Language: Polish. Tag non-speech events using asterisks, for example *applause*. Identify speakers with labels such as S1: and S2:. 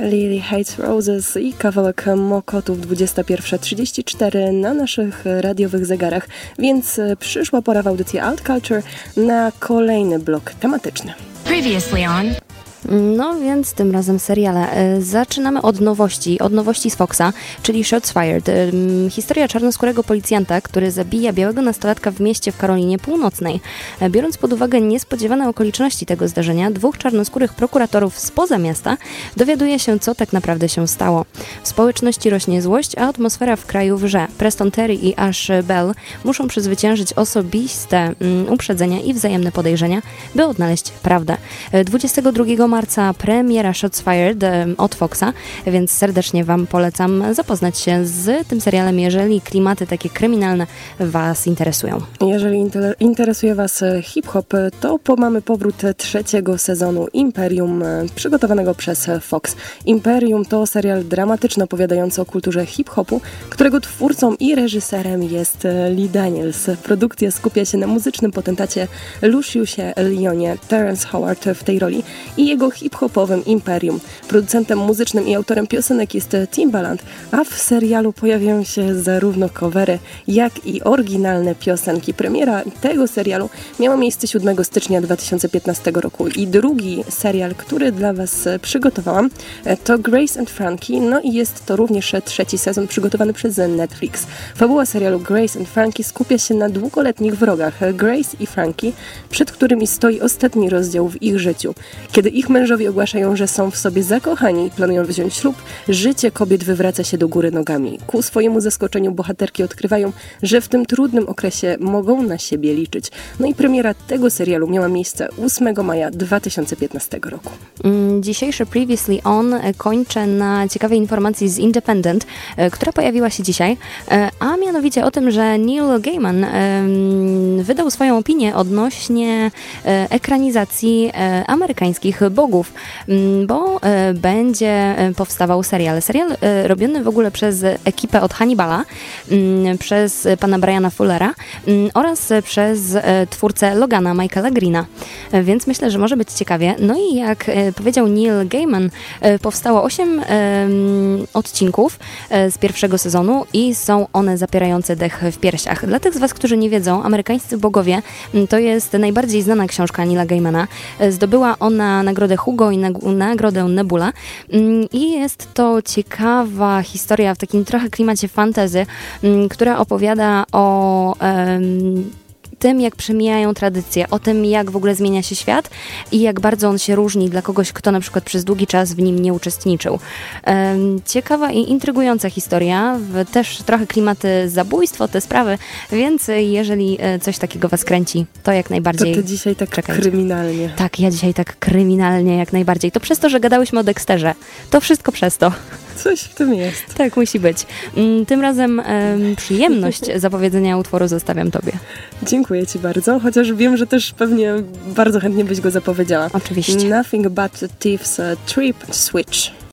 S1: Lily Hates Roses i kawałek Mokotów 21.34 na naszych radiowych zegarach, więc przyszła pora w audycji Alt Culture na kolejny blok tematyczny. Previously on
S2: no więc tym razem seriale. E, zaczynamy od nowości, od nowości z Foxa, czyli Shots Fired. Historia czarnoskórego policjanta, który zabija białego nastolatka w mieście w Karolinie Północnej. E, biorąc pod uwagę niespodziewane okoliczności tego zdarzenia, dwóch czarnoskórych prokuratorów spoza miasta dowiaduje się, co tak naprawdę się stało. W społeczności rośnie złość, a atmosfera w kraju wrze. Preston Terry i Ash Bell muszą przezwyciężyć osobiste uprzedzenia i wzajemne podejrzenia, by odnaleźć prawdę. 22 e, marca premiera Shots Fired od Foxa, więc serdecznie Wam polecam zapoznać się z tym serialem, jeżeli klimaty takie kryminalne Was interesują.
S1: Jeżeli interesuje Was e, hip-hop, to po mamy powrót trzeciego sezonu Imperium, e, przygotowanego przez Fox. Imperium to serial dramatyczny opowiadający o kulturze hip-hopu, którego twórcą i reżyserem jest e, Lee Daniels. Produkcja skupia się na muzycznym potentacie Luciusie Leonie, Terence Howard w tej roli i jego hip-hopowym imperium. Producentem muzycznym i autorem piosenek jest Timbaland, a w serialu pojawiają się zarówno covery, jak i oryginalne piosenki. Premiera tego serialu miała miejsce 7 stycznia 2015 roku i drugi serial, który dla Was przygotowałam to Grace and Frankie, no i jest to również trzeci sezon przygotowany przez Netflix. Fabuła serialu Grace and Frankie skupia się na długoletnich wrogach Grace i Frankie, przed którymi stoi ostatni rozdział w ich życiu. Kiedy ich mężowie ogłaszają, że są w sobie zakochani i planują wziąć ślub, życie kobiet wywraca się do góry nogami. Ku swojemu zaskoczeniu bohaterki odkrywają, że w tym trudnym okresie mogą na siebie liczyć. No i premiera tego serialu miała miejsce 8 maja 2015 roku.
S2: Mm, dzisiejszy Previously On kończę na ciekawej informacji z Independent, e, która pojawiła się dzisiaj, e, a mianowicie o tym, że Neil Gaiman wydał swoją opinię odnośnie e, ekranizacji amerykańskich bogów, mm, bo e, będzie e, powstawał serial. Serial e, robiony w ogóle przez ekipę od Hannibala, mm, przez pana Briana Fullera mm, oraz przez twórcę Logana, Michaela Greena. Więc myślę, że może być ciekawie. No i jak powiedział Neil Gaiman, powstało 8 odcinków z pierwszego sezonu i są one zapierające dech w piersiach. Dla tych z Was, którzy nie wiedzą, Amerykańscy Bogowie to jest najbardziej znana książka Neila Gaimana. Zdobyła ona nagrodę Hugo i nagrodę Nebula. Mm, I jest to ciekawa historia w takim trochę klimacie fantazy, mm, która opowiada o tym, jak przemijają tradycje, o tym, jak w ogóle zmienia się świat i jak bardzo on się różni dla kogoś, kto na przykład przez długi czas w nim nie uczestniczył. Ciekawa i intrygująca historia, też trochę klimaty zabójstwo, te sprawy, więc jeżeli e, coś takiego was kręci, to jak najbardziej.
S1: To ty dzisiaj tak czekajcie. kryminalnie.
S2: Tak, ja dzisiaj tak kryminalnie jak najbardziej. To przez to, że gadałyśmy o Dexterze. To wszystko przez to.
S1: Coś w tym jest.
S2: Tak, musi być. Mm, tym razem przyjemność *laughs* zapowiedzenia utworu zostawiam Tobie.
S1: Dziękuję Ci bardzo, chociaż wiem, że też pewnie bardzo chętnie byś go zapowiedziała.
S2: Oczywiście.
S1: Nothing but Thief's Trip Switch.